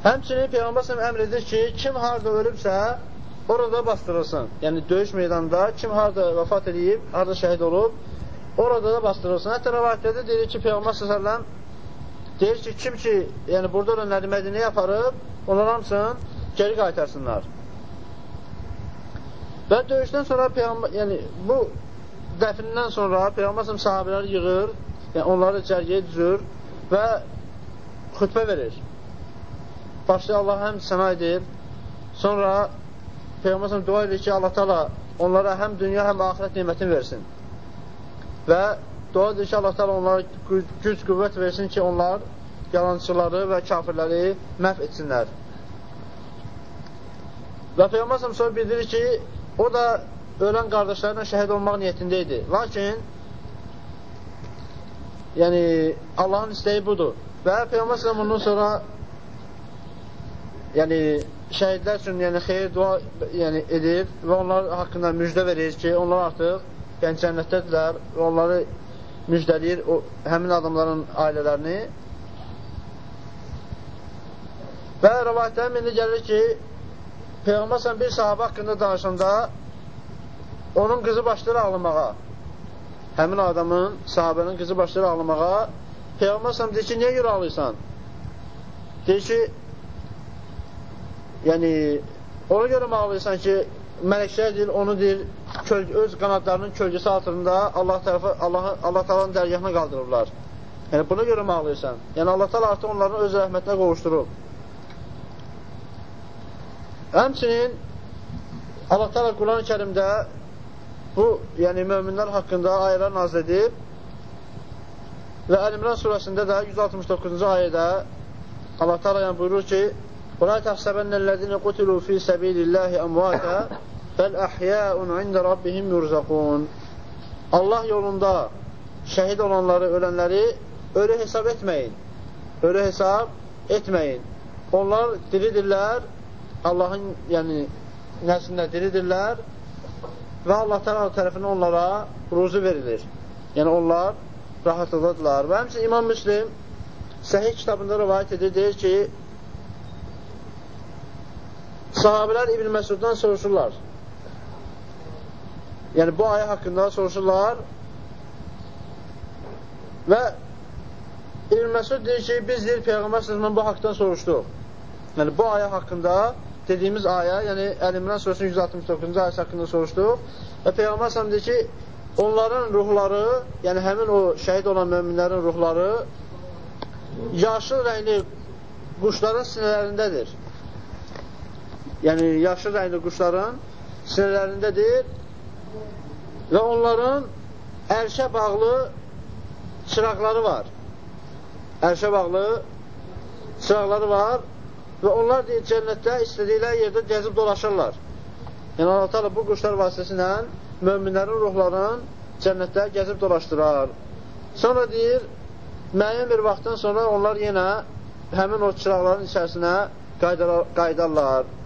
Həmçinin Peyğəmbər səhəm əmr edir ki, kim harada ölübsə, orada bastırılsın. Yəni, döyüş meydanında kim harada vəfat edib, harada şəhid olub, orada da bastırılsın. Hətta rəvayətlərdə deyir ki, Peyğəmbər səhəm deyir ki, kim ki, yəni burada ölənləri Mədinəyə aparıb, onlar hamısını geri qaytarsınlar. Və döyüşdən sonra Peyğəmbər, yəni bu dəfnindən sonra Peyğəmbər sahabələri yığır, yəni onları cərgiyə düzür və xütbə verir başlayır Allah həm sənə edir. Sonra Peyğəmbər dua edir ki, Allah təala onlara həm dünya, həm axirət nemətini versin. Və dua edir ki, Allah təala onlara güc, qüvvət versin ki, onlar yalancıları və kafirləri məhv etsinlər. Və Peyğəmbər sonra bildirir ki, o da ölən qardaşlarına şəhid olmaq niyyətində idi. Lakin yəni Allahın istəyi budur. Və Peyğəmbər bundan sonra yəni şəhidlər üçün yəni xeyir dua yəni edir və onlar haqqında müjdə verir ki, onlar artıq yəni cənnətdədirlər və onları müjdələyir o, həmin adamların ailələrini. Və rəvayətlərin indi gəlir ki, Peyğəmbər bir sahabə haqqında danışanda onun qızı başlayır ağlamağa. Həmin adamın, sahabənin qızı başlayır ağlamağa. Peyğəmbər deyir ki, niyə görə ağlayırsan? Deyir ki, yəni ona görə ağlayırsan ki, mələklər deyir, onu deyir, kölgə, öz qanadlarının kölgəsi altında Allah tərəfə, Allah, Allah talanın dərgahına qaldırırlar. Yəni, buna görə ağlayırsan? Yəni, Allah talan artıq onların öz rəhmətinə qovuşdurub. Həmçinin Allah talan Quran-ı kərimdə bu, yəni möminlər haqqında ayələr nazr edib və Əl-İmran surəsində də 169-cu ayədə Allah talan yəni buyurur ki, ولا تحسبن الذين قتلوا في سبيل الله أمواتا بل أحياء عند ربهم يرزقون Allah yolunda şəhid olanları, ölənləri ölü hesab etməyin. Ölü hesab etməyin. Onlar diridirlər, Allahın yəni nəslində diridirlər və Allah təala tərəfindən onlara ruzu verilir. Yəni onlar rahatlıdadırlar. Və həmçinin İmam Müslim Səhih kitabında rivayət edir, deyir ki, sahabələr İbn Məsuddan soruşurlar. Yəni, bu ayə haqqında soruşurlar və İbn Məsud deyir ki, biz deyir, Peyğəmbər sözündən bu haqdan soruşduq. Yəni, bu ayə haqqında dediyimiz ayə, yəni Əl-İmran surəsinin 169-cu ayəsi haqqında soruşduq və Peyğəmbər səhəm deyir ki, onların ruhları, yəni həmin o şəhid olan möminlərin ruhları yaşıl rəngli quşların sinələrindədir yəni yaşıl rəngli quşların sinələrindədir və onların ərşə bağlı çıraqları var. Ərşə bağlı çıraqları var və onlar deyir, cənnətdə istədikləri yerdə gəzib dolaşırlar. Yəni Allah bu quşlar vasitəsilə möminlərin ruhlarının cənnətdə gəzib dolaşdırar. Sonra deyir, müəyyən bir vaxtdan sonra onlar yenə həmin o çıraqların içərisinə qaydarlar.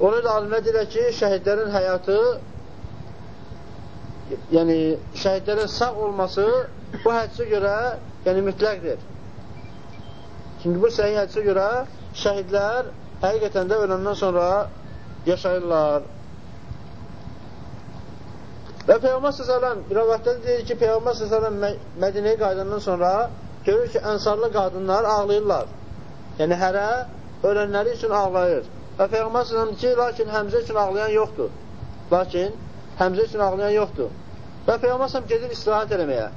Onu da alimlər deyirlər ki, şəhidlərin həyatı, yəni şəhidlərin sağ olması bu hədisə görə yəni mütləqdir. Çünki bu səhih hədisə görə şəhidlər həqiqətən də öləndən sonra yaşayırlar. Və Peyğəmbər s.ə.v rəvətdə deyir ki, Peyğəmbər s.ə.v Mədinəyə qaydandan sonra görür ki, ənsarlı qadınlar ağlayırlar. Yəni, hərə ölənləri üçün ağlayır. Və Peyğəmbər sələm ki, lakin Həmzə üçün ağlayan yoxdur. Lakin Həmzə üçün ağlayan yoxdur. Və Peyğəmbər sələm gedir istirahət eləməyə.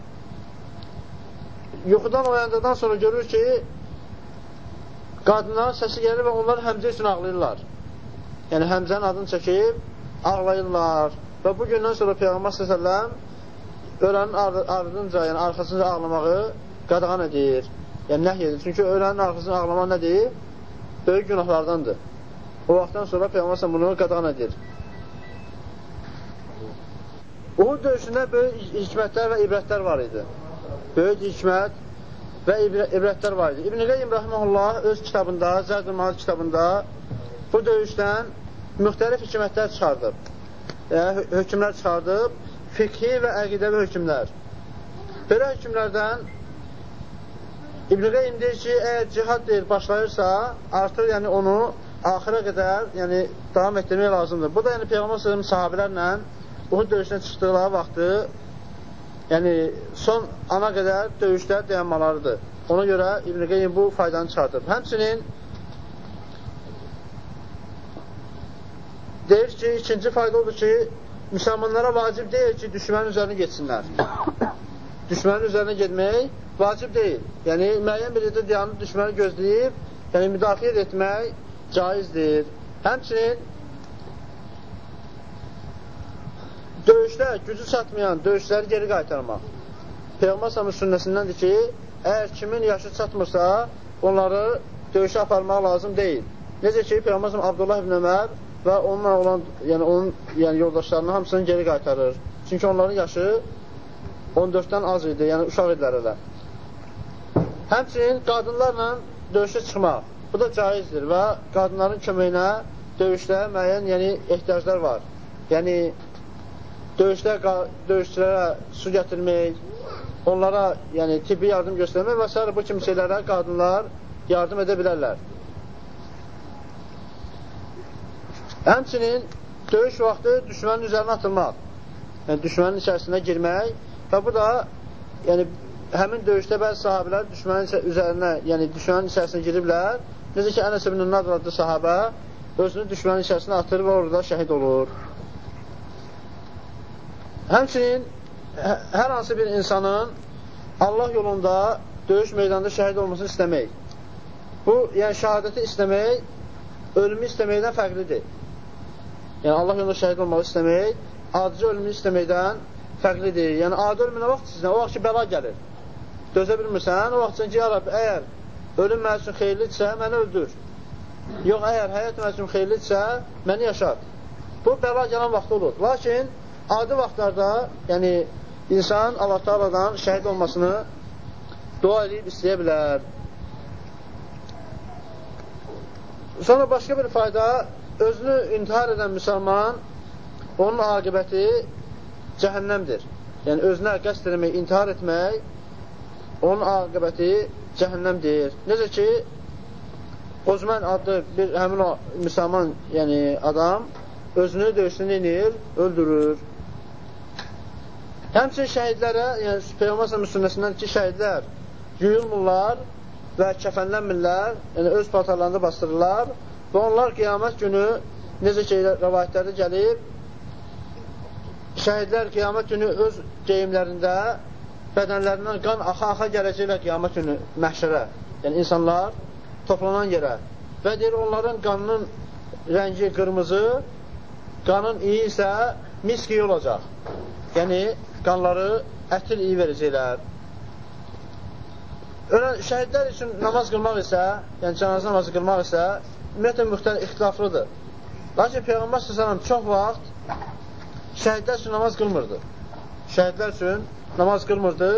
Yuxudan oyandıqdan sonra görür ki, qadınların səsi gəlir və onlar Həmzə üçün ağlayırlar. Yəni Həmzənin adını çəkib ağlayırlar. Və bu gündən sonra Peyğəmbər sələm ölənin ardınca, yəni arxasınca ağlamağı qadağan edir. Yəni nəhy edir. Çünki ölənin arxasınca ağlamaq nədir? Böyük günahlardandır. O vaxtdan sonra Peyğəmbər bunu qadağan edir. Uhud döyüşündə böyük hikmətlər və ibrətlər var idi. Böyük hikmət və ibrətlər var idi. İbn-i Qeym Rəhməlullah öz kitabında, Zərdül Malik kitabında bu döyüşdən müxtəlif hikmətlər çıxardıb. Yəni, hökmlər çıxardıb, fiqhi və əqidəvi hökmlər. Belə hökmlərdən İbn-i Qeym deyir ki, əgər cihad deyir, başlayırsa, artıq yəni onu axıra qədər yəni, davam etdirmək lazımdır. Bu da yəni, Peyğəmbər sözüm sahabilərlə Uhud döyüşünə çıxdıqları vaxtı yəni, son ana qədər döyüşlər dayanmalarıdır. Ona görə İbn-i Qeym bu faydanı çıxardır. Həmçinin deyir ki, ikinci fayda odur ki, müsəlmanlara vacib deyil ki, düşmənin üzərinə geçsinlər. düşmənin üzərinə getmək vacib deyil. Yəni, müəyyən bir yerdə dayanıb düşməni gözləyib, yəni müdafiə etmək caizdir. Həmçinin döyüşdə gücü çatmayan döyüşləri geri qaytarmaq. Peyğəmbər sünnəsindəndir ki, əgər kimin yaşı çatmırsa, onları döyüşə aparmaq lazım deyil. Necə ki, Peyğəmbər Abdullah ibn Ömər və onunla olan, yəni onun yəni yoldaşlarını hamısını geri qaytarır. Çünki onların yaşı 14-dən az idi, yəni uşaq idilər elə. Həmçinin qadınlarla döyüşə çıxmaq, bu da caizdir və qadınların köməyinə döyüşdə müəyyən yəni, ehtiyaclar var. Yəni, döyüşdə döyüşçülərə su gətirmək, onlara yəni, tibbi yardım göstərmək və s. bu kimi şeylərə qadınlar yardım edə bilərlər. Həmçinin döyüş vaxtı düşmənin üzərinə atılmaq, yəni düşmənin içərisinə girmək və bu da yəni, həmin döyüşdə bəzi sahabilər düşmənin üzərinə, yəni düşmənin içərisinə giriblər. Necə ki, Ənəs ibn Nadr adlı sahabə özünü düşmənin içərisinə atır və orada şəhid olur. Həmçinin hə, hər hansı bir insanın Allah yolunda döyüş meydanında şəhid olmasını istəmək. Bu, yəni şəhadəti istəmək ölümü istəməkdən fərqlidir. Yəni, Allah yolunda şəhid olmaq istəmək, adicə ölümü istəməkdən fərqlidir. Yəni, adi ölümü nə vaxt istəyirsən? O vaxt ki, bəla gəlir. Dözə bilmirsən, o vaxt ki, ya Rabbi, əgər ölüm mənim üçün xeyirlidirsə, məni öldür. Yox, əgər həyat mənim üçün xeyirlidirsə, məni yaşat. Bu, bəla gələn vaxt olur. Lakin, adi vaxtlarda, yəni, insan Allah Teala'dan şəhid olmasını dua edib istəyə bilər. Sonra başqa bir fayda özünü intihar edən müsəlman onun aqibəti cəhənnəmdir. Yəni, özünə qəst eləmək, intihar etmək onun aqibəti cəhənnəmdir. Necə ki, Ozmən adlı bir həmin o müsəlman yəni adam özünü döyüşünü inir, öldürür. Həmçin şəhidlərə, yəni Peyğəmbər sünnəsindən ki, şəhidlər yuyulmurlar və kəfənlənmirlər, yəni öz paltarlarında bastırırlar Və onlar qiyamət günü, necə ki, rəvayətlərdə gəlib, şəhidlər qiyamət günü öz geyimlərində bədənlərindən qan axa-axa gələcəklər qiyamət günü məhşərə. Yəni, insanlar toplanan yerə. Və deyir, onların qanının rəngi qırmızı, qanın iyi isə misk iyi olacaq. Yəni, qanları ətil iyi verəcəklər. Ölən şəhidlər üçün namaz qılmaq isə, yəni cənazə namazı qılmaq isə ümumiyyətlə müxtəlif ixtilaflıdır. Lakin Peyğəmbər s.ə.v çox vaxt şəhidlər üçün namaz qılmırdı. Şəhidlər üçün namaz qılmırdı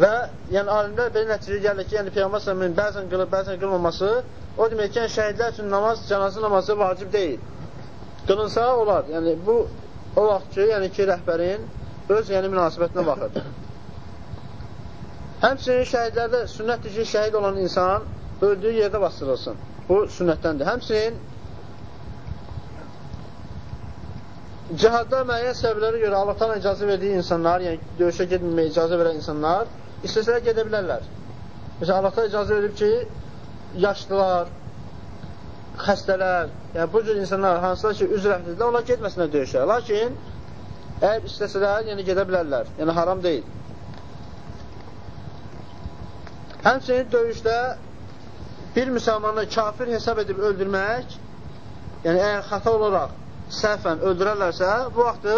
və yəni alimlər belə nəticə gəlir ki, yəni Peyğəmbər s.ə.v bəzən qılıb, bəzən qılmaması o demək ki, yəni, şəhidlər üçün namaz, cənazə namazı vacib deyil. Qılınsa olar. Yəni bu o vaxt ki, yəni ki, rəhbərin öz yəni münasibətinə baxır. Həmçinin şəhidlərdə sünnətdir ki, şəhid olan insan öldüyü yerdə bastırılsın. Bu sünnətdəndir. Həmçinin cihadda müəyyən səbəblərə görə Allah təala icazə verdiyi insanlar, yəni döyüşə getməməyə icazə verən insanlar istəsələr gedə bilərlər. Məsələn, Allah təala icazə verib ki, yaşlılar, xəstələr, yəni bu cür insanlar hansılar ki, üzr əhlidirlər, onlar getməsinlər döyüşə. Lakin əgər istəsələr, yəni gedə bilərlər. Yəni haram deyil. Həmçinin döyüşdə bir müsəlmanı kafir hesab edib öldürmək, yəni əgər xata olaraq səhvən öldürərlərsə, bu vaxtı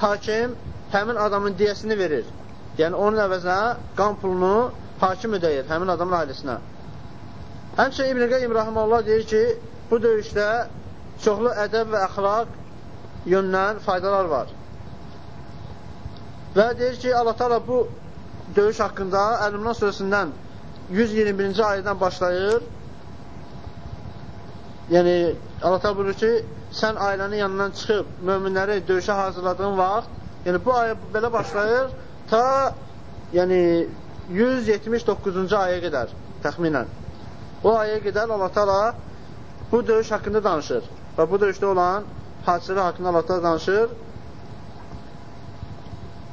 hakim həmin adamın diyəsini verir. Yəni onun əvəzinə qan pulunu hakim ödəyir həmin adamın ailəsinə. Həmçə İbn-i Qeym Rahmanullah deyir ki, bu döyüşdə çoxlu ədəb və əxlaq yöndən faydalar var. Və deyir ki, Allah təala bu döyüş haqqında Əl-İmran surəsindən 121-ci ayədən başlayır. Yəni, Allah buyurur ki, sən ailənin yanından çıxıb möminləri döyüşə hazırladığın vaxt, yəni bu ayə belə başlayır, ta yəni 179-cu aya qədər təxminən. O aya qədər Allah Taala bu döyüş haqqında danışır. Və bu döyüşdə olan hadisələr haqqında Allah Taala danışır.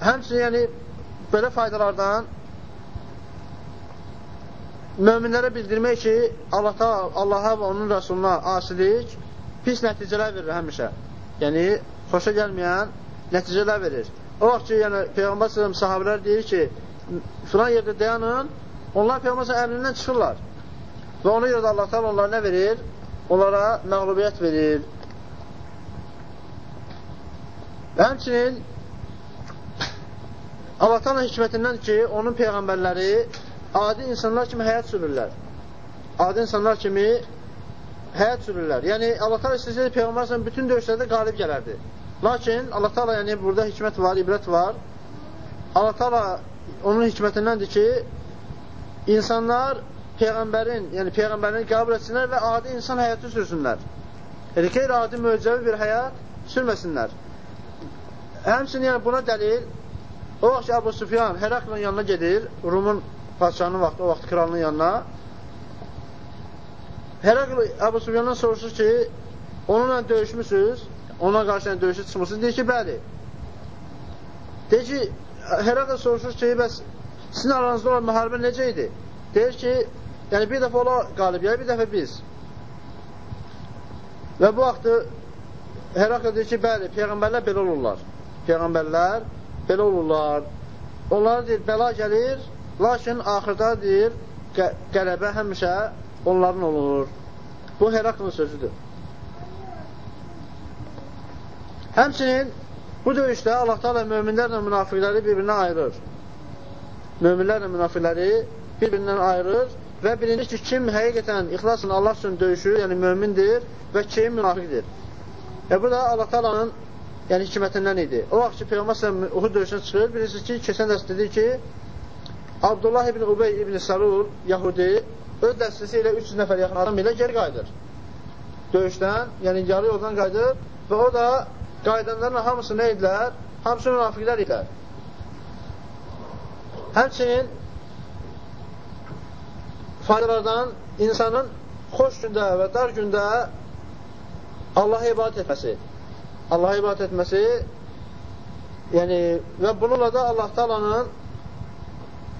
Həmçinin yəni belə faydalardan möminlərə bildirmək ki, Allah Allaha və onun rəsuluna asilik pis nəticələr verir həmişə. Yəni xoşa gəlməyən nəticələr verir. O vaxt ki, yəni Peyğəmbər sallallahu sahabelər deyir ki, filan yerdə dayanın, onlar Peyğəmbər əmrindən çıxırlar. Və ona görə də Allah təala onlara nə verir? Onlara məğlubiyyət verir. Və həmçinin Allah təala hikmətindən ki, onun peyğəmbərləri adi insanlar kimi həyat sürürlər. Adi insanlar kimi həyat sürürlər. Yəni Allah təala istəsəydi peyğəmbər bütün döyüşlərdə qalib gələrdi. Lakin Allah təala yəni burada hikmət var, ibrət var. Allah təala onun hikmətindəndir ki, insanlar Peyğəmbərin, yəni Peyğəmbərini qəbul etsinlər və adi insan həyatı sürsünlər. Yəni, qeyri-adi möcüzəvi bir həyat sürməsinlər. Həmçinin yəni, buna dəlil, o vaxt ki, Abu Sufyan Heraklın yanına gedir, Rumun padişahının vaxtı, o vaxt kralının yanına. Herakl Abu Sufyandan soruşur ki, onunla döyüşmüsünüz, ona qarşı döyüşə çıxmısınız? Deyir ki, bəli. Deyir ki, Herakl soruşur ki, bəs sizin aranızda olan müharibə necə idi? Deyir ki, Yəni, bir dəfə ola qalib gəlir, bir dəfə biz. Və bu vaxtı Herakl deyir ki, bəli, Peyğəmbərlər belə olurlar. Peyğəmbərlər belə olurlar. Onlara deyir, bəla gəlir, lakin axırda deyir, qələbə həmişə onların olur. Bu Heraklın sözüdür. Həmçinin bu döyüşdə Allah Teala möminlərlə münafiqləri bir-birinə ayırır. Möminlərlə münafiqləri bir-birindən ayırır və bilinir ki, kim həqiqətən ixlasla Allah üçün döyüşür, yəni mömindir və kim münafiqdir. Və bu da Allah talanın yəni, hikmətindən idi. O vaxt ki, Peyğəmbər Uhud döyüşünə çıxır, bilirsiniz ki, keçən dərs dedi ki, Abdullah ibn Ubey ibn Salul, Yahudi, öz dəstəsi ilə 300 nəfər yaxın adam ilə geri qayıdır. Döyüşdən, yəni yarı yoldan qayıdır və o da qayıdanların hamısı nə idilər? Hamısı münafiqlər idilər. Həmçinin faydalardan insanın xoş gündə və dar gündə Allaha ibadət etməsi. Allaha ibadət etməsi yəni və bununla da Allah Taalanın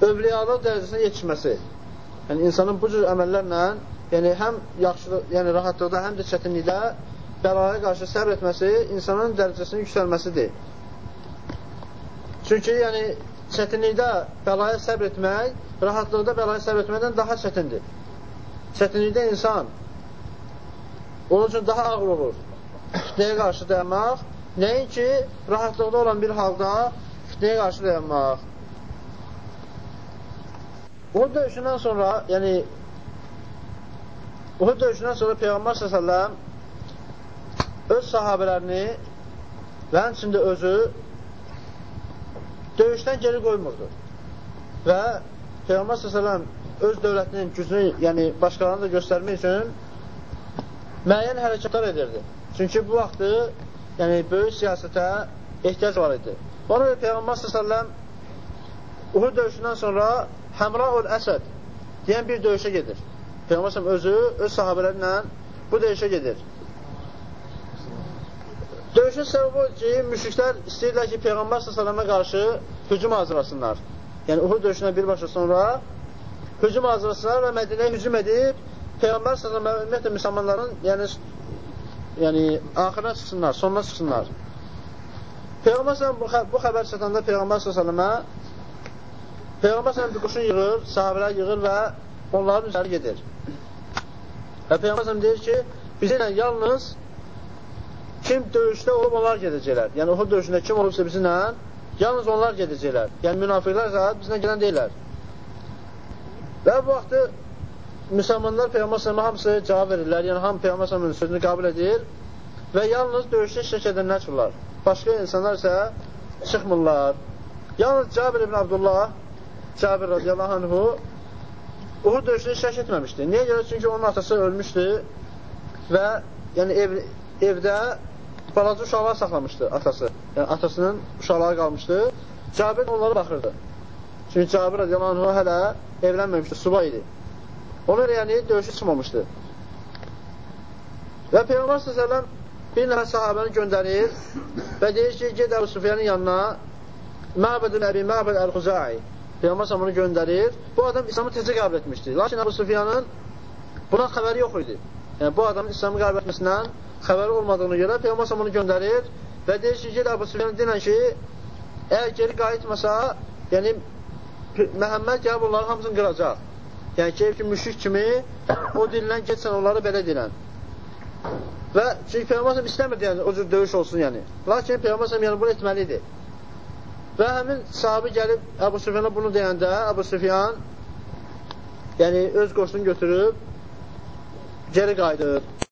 övliyalıq dərəcəsinə yetişməsi. Yəni insanın bu cür əməllərlə yəni həm yaxşı, yəni rahatlıqda, həm də çətinlikdə bəlaya qarşı səbr etməsi insanın dərəcəsinin yüksəlməsidir. Çünki yəni çətinlikdə bəlaya səbr etmək, rahatlıqda bəlaya səbr etməkdən daha çətindir. Çətinlikdə insan onun üçün daha ağır olur. Fitnəyə qarşı dayanmaq, nəinki rahatlıqda olan bir halda fitnəyə qarşı dayanmaq. Uhud döyüşündən sonra, yəni Uhud döyüşündən sonra Peyğəmbər s.ə.v öz sahabələrini və həmçində özü döyüşdən geri qoymurdu. Və Peyğəmbər s.ə.v öz dövlətinin gücünü, yəni başqalarını da göstərmək üçün müəyyən hərəkətlər edirdi. Çünki bu vaxtı yəni, böyük siyasətə ehtiyac var idi. Ona görə Peyğəmbər s.ə.v Uhud döyüşündən sonra Həmraul Əsəd deyən bir döyüşə gedir. Peyğəmbər özü öz sahabələrlə bu döyüşə gedir. Döyüşün səbəbi odur ki, müşriklər istəyirlər ki, Peyğəmbər s.ə.və qarşı hücum hazırlasınlar. Yəni, Uhud döyüşündən birbaşa sonra hücum hazırlasınlar və Mədinəyə hücum edib Peyğəmbər s.ə.və ümumiyyətlə müsəlmanların yəni, yəni, axırına çıxsınlar, sonuna çıxsınlar. Peyğəmbər s.ə.və bu, xə bu xəbər çatanda Peyğəmbər s.ə.və Peyğəmbər s.ə.və bir quşun yığır, sahabələr yığır və onların üzəri gedir. Və Peyğəmbər s.ə.və deyir ki, bizə yalnız kim döyüşdə olub, onlar gedəcəklər. Yəni, Uhud döyüşündə kim olubsa bizimlə, yalnız onlar gedəcəklər. Yəni, münafiqlər zat bizlə gələn deyilər. Və bu vaxtı müsəlmanlar Peyğəmbər sələmə hamısı cavab verirlər. Yəni, hamı Peyğəmbər sələmənin sözünü qəbul edir və yalnız döyüşdə iştirak edənlər çıxırlar. Başqa insanlar isə çıxmırlar. Yalnız Cabir ibn Abdullah, Cabir radiyallahu anhu Uhud döyüşünü iştirak etməmişdi. Niyə görə? Çünki onun atası ölmüşdü və yəni ev, evdə balaca uşaqlar saxlamışdı atası. Yəni atasının uşaqları qalmışdı. Cabir onlara baxırdı. Çünki Cabir radiyallahu anh hələ evlənməmişdi, subay idi. Ona görə yəni döyüşü çıxmamışdı. Və Peyğəmbər s.ə.v bir nəfər sahabəni göndərir və deyir ki, ged Əbu Sufyanın yanına Məbədün Əbi Məbəd Əl-Xuzai Peyğəmbər s.ə.v onu göndərir. Bu adam İslamı tezə qəbul etmişdi. Lakin Əbu Sufyanın buna xəbəri yox idi. Yəni, bu adamın İslamı qəbul etməsindən xəbəri olmadığını görə Peyğəmbər s.ə.v onu göndərir və deyir ki, ged Əbu Sufyanı dinən ki, əgər geri qayıtmasa, yəni Məhəmməd gəlib onların hamısını qıracaq. Yəni ki, ki müşrik kimi o dillə getsən onları belə dilən. Və çünki Peyğəmbər istəmirdi yəni o cür döyüş olsun yəni. Lakin Peyğəmbər yəni bunu etməli idi. Və həmin sahabi gəlib Əbu Süfyana bunu deyəndə Əbu Süfyan yəni öz qoşunu götürüb geri qayıdır.